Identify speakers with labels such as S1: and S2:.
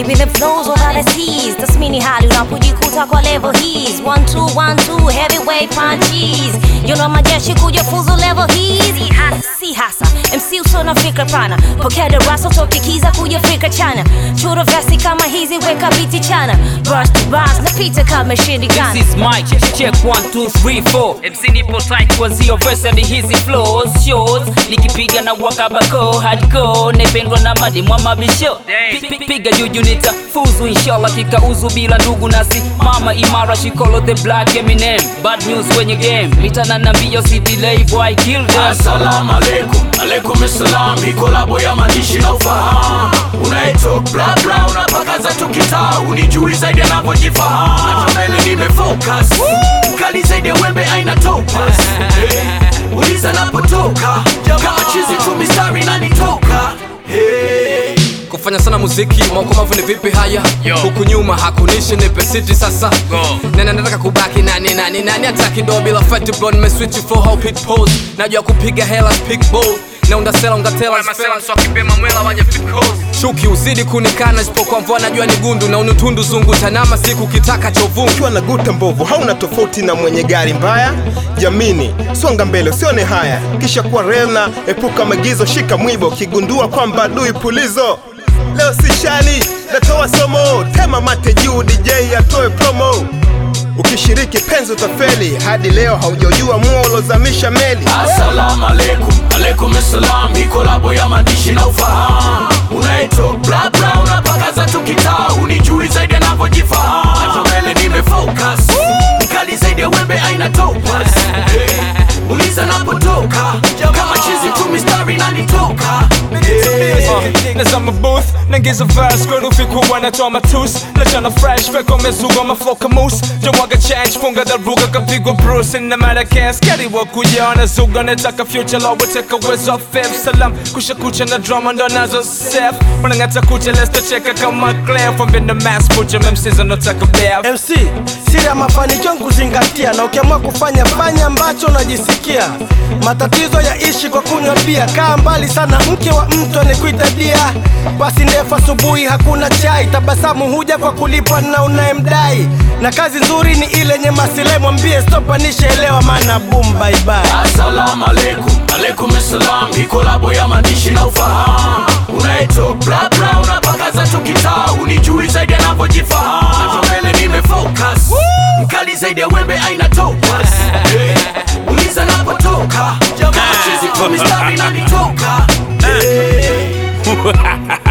S1: Keeping the flows over the seas Tasmini hali unapojikuta kwa level he's. One two, one two, heavyweight punchies. You know majeshi your fuzu Usona fikra pana. Pokea darasa tokikiza kuja fikra chana. Chura vesi kama hizi weka biti chana. Bars to bars napita kama shindikana
S2: This is Mike, check 1, 2, 3, 4 MC nipo tight kwa zio verse hadi hizi flows shows. Nikipiga na wakabako hardcore. Naipendwa na madi mabisho. Pi- pi- Piga juju nitafuzu inshallah. Kikauzu bila ndugu nasi. Mama imara she call the black Eminem. Bad news kwenye game. Mitana na mbio si delay boy kill them.
S3: Assalamu alaikum, alaikum salam. Hii kolabo ya maandishi na ufahamu unaitwa bla bla, unapakaza tu kitaa, unijui zaidi anavyojifahamu. Hata mbele nimefocus, kali zaidi ya wembe aina topas. Hey, uliza napotoka, kama chizi tu mistari nanitoka. Hey.
S4: kufanya sana muziki maukomavu ni vipi haya huku nyuma hakunishi ni pesiti sasa nani nataka kubaki nani nani nani ataki do bila fat blonde, me nimeswitch for how pit pose najua kupiga hela pick ball na undasela ungatela chuki uzidi kunikana isipokuwa mvua najua ni gundu na unutundu zungu tanama siku kitaka chovu
S5: ukiwa na guta mbovu hauna tofauti na mwenye gari mbaya? Jamini songa mbele usione haya. Kisha kuwa rena epuka magizo shika mwibo kigundua kwamba dui pulizo. Leo si shali natoa somo. Tema mate juu dj atoe promo ukishiriki penzi utafeli hadi leo haujajua mua ulozamisha meli
S3: Assalamu alaikum, alaikum salam. Hii kolabo ya maandishi
S6: naingiza verse grufi kubwa natoa matus nachana fresh mafoka mus jomwaga change funga daruga kapigwa bruce ina maana kes kariwa kujaona zuga nataka future law weteka uwezo fifth salam kusha kucha na drama ndo nazo sef wanang'ata kucha lesta cheka kama clear from the mass butcher memsiza a bear.
S7: MC siri ya mafanikio nkuzingatia kuzingatia, na ukiamua kufanya fanya ambacho unajisikia. Matatizo ya ishi kwa kunywa bia, kaa mbali sana mke wa mtu anekuita dia. Basi ndefu asubuhi hakuna chai, tabasamu huja kwa kulipa na unayemdai, na kazi nzuri ni ile yenye masile, Mwambie stop, anishaelewa maana boom, bye bye.
S3: Assalamu alaikum, ni kolabo ya maandishi na ufahamu. Unaitwa bla bla, unijui zaidi anavyojifahamu. Nimefocus, mkali zaidi ya wembe aina topas. Uliza napotoka, jamaa kwa mistari nanitoka.